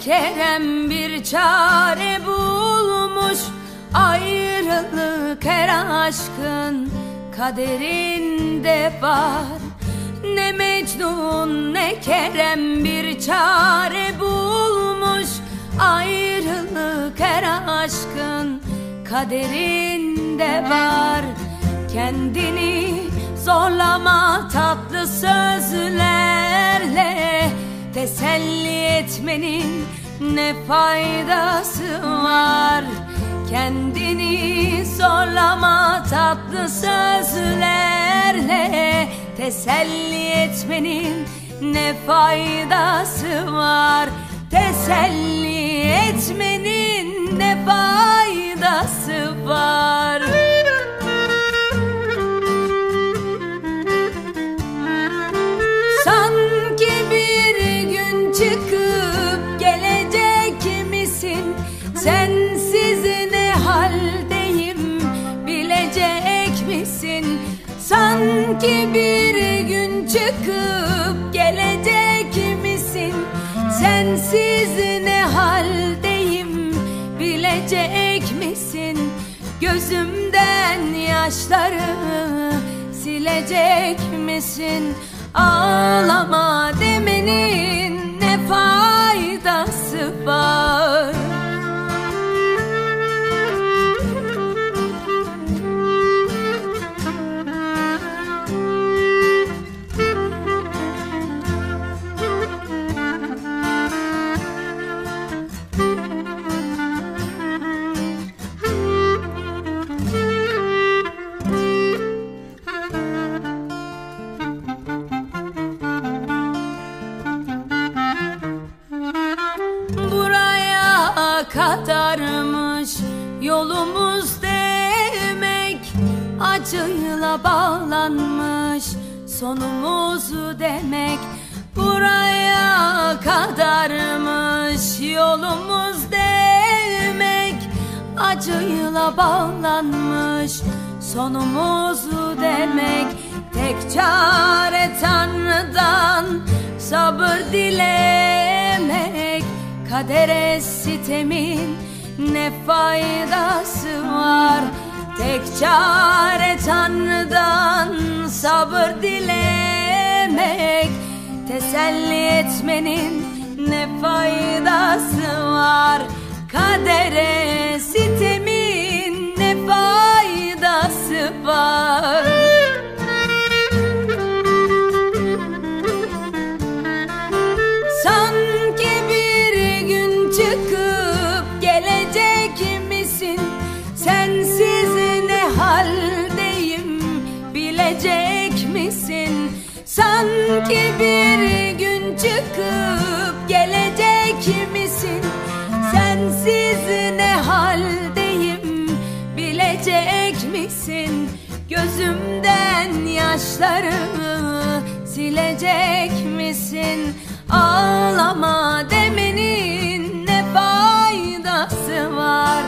kerem bir çare bulmuş. Ayrılık her aşkın kaderinde var. Ne Mecnun ne Kerem bir çare bulmuş. Ayrılık her aşkın kaderinde var. Kendini zorlama tatlı sözlerle Teselli etmenin ne faydası var? Kendini zorlama tatlı sözlerle Teselli etmenin ne faydası var? Teselli etmenin ne faydası var Sanki bir gün çıkıp gelecek misin? Sensiz ne haldeyim? Bilecek misin? Gözümden yaşları silecek misin? Ağlama demenin ne faydası kadarmış. Yolumuz demek Acıyla bağlanmış. Sonumuz demek Buraya kadarmış. Yolumuz demek Acıyla bağlanmış. Sonumuz demek Tek çare Tanrı'dan sabır dilemek Kadere sitemin ne faydası var? Tek çare Tanrı'dan sabır dilemek. Teselli etmenin ne faydası var? Kadere bilecek misin? Sanki bir gün çıkıp gelecek misin? Sensiz ne haldeyim? Bilecek misin? Gözümden yaşlarımı silecek misin? Ağlama demenin ne faydası var?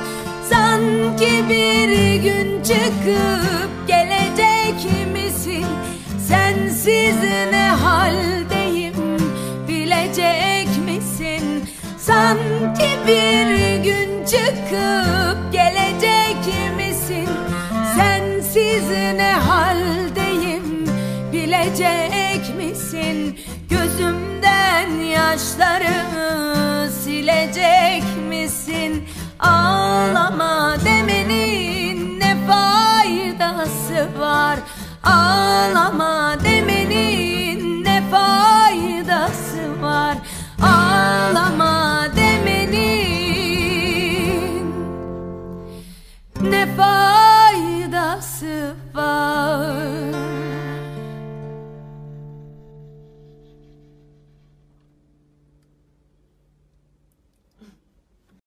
Sanki bir gün çıkıp Sensiz ne haldeyim? Bilecek misin? Sanki bir gün çıkıp gelecek misin? Sensiz ne haldeyim? Bilecek misin? Gözümden yaşları silecek misin? Ağlama demenin ne faydası var? Ağlama